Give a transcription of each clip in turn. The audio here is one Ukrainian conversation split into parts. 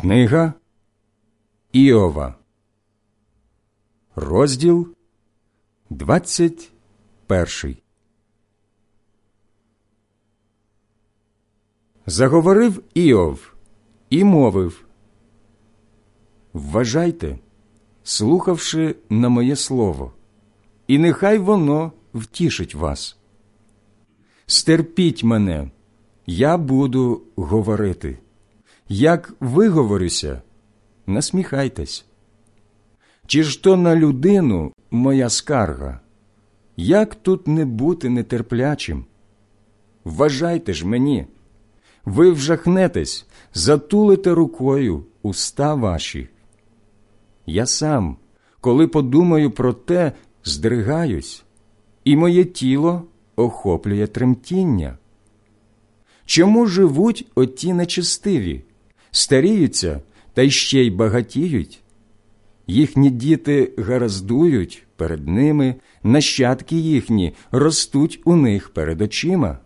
Книга Іова, розділ 21 Заговорив Іов і мовив Вважайте, слухавши на моє слово, і нехай воно втішить вас. Стерпіть мене, я буду говорити. Як виговорюся, насміхайтесь. Чи ж то на людину моя скарга? Як тут не бути нетерплячим? Вважайте ж мені, ви вжахнетесь, затулите рукою уста ваші. Я сам, коли подумаю про те, здригаюсь, і моє тіло охоплює тремтіння. Чому живуть оті нечистиві, старіються та ще й багатіють? Їхні діти гараздують перед ними, нащадки їхні ростуть у них перед очима,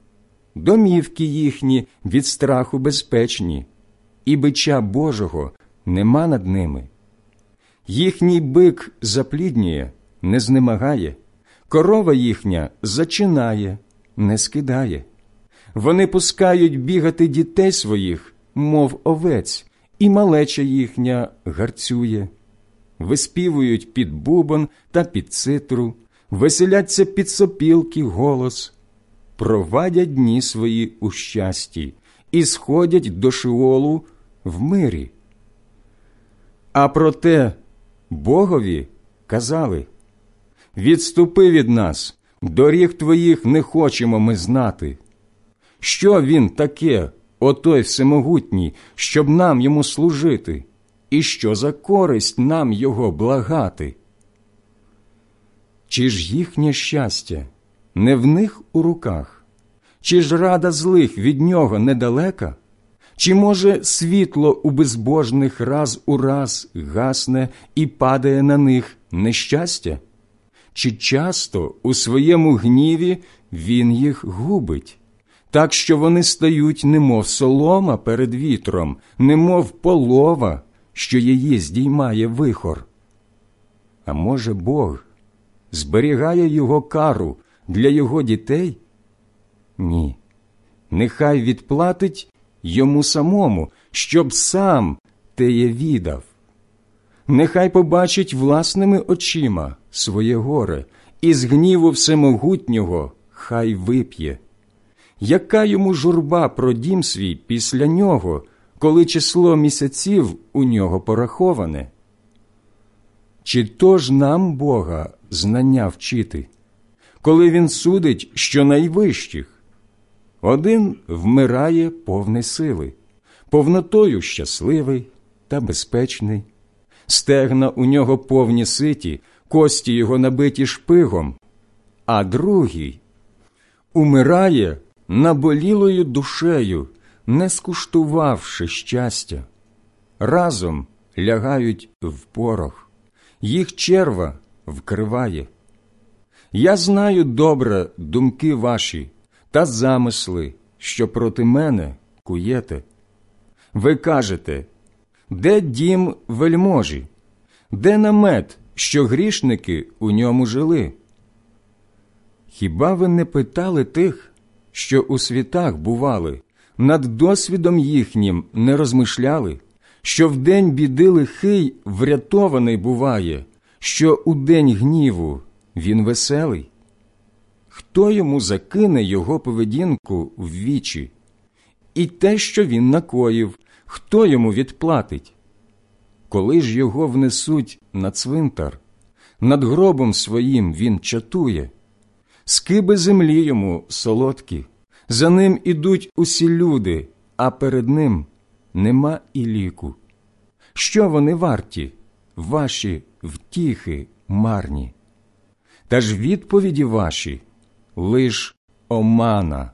домівки їхні від страху безпечні, і бича Божого нема над ними. Їхній бик запліднює, не знемагає, корова їхня зачинає, не скидає. Вони пускають бігати дітей своїх, мов овець, і малеча їхня гарцює, виспівують під бубон та під цитру, веселяться під сопілки голос, провадять дні свої у щасті і сходять до шиолу в мирі. А проте Богові казали Відступи від нас, доріг твоїх не хочемо ми знати. Що він таке, отой всемогутній, щоб нам йому служити, і що за користь нам його благати? Чи ж їхнє щастя не в них у руках, чи ж рада злих від нього недалека? Чи, може, світло у безбожних раз у раз гасне і падає на них нещастя? Чи часто у своєму гніві він їх губить, так що вони стають, немов солома перед вітром, немов полова, що її здіймає вихор? А може, Бог зберігає його кару для його дітей? Ні, нехай відплатить йому самому, щоб сам теє віддав. Нехай побачить власними очима своє горе, і з гніву всемогутнього хай вип'є. Яка йому журба про дім свій після нього, коли число місяців у нього пораховане? Чи то ж нам Бога знання вчити, коли він судить що найвищих? Один вмирає повний сили, повнотою щасливий та безпечний, стегна у нього повні ситі, кості його набиті шпигом, а другий умирає наболілою душею, не скуштувавши щастя. Разом лягають в порох, їх черва вкриває. Я знаю добре думки ваші та замисли, що проти мене куєте. Ви кажете, де дім вельможі, де намет, що грішники у ньому жили? Хіба ви не питали тих, що у світах бували, над досвідом їхнім не розмишляли, що в день біди лихий врятований буває, що у день гніву він веселий? Хто йому закине його поведінку в вічі? І те, що він накоїв, хто йому відплатить? Коли ж його внесуть на цвинтар, над гробом своїм він чатує, скиби землі йому солодкі, за ним ідуть усі люди, а перед ним нема і ліку. Що вони варті, ваші втіхи марні? Та ж відповіді ваші лиш омана.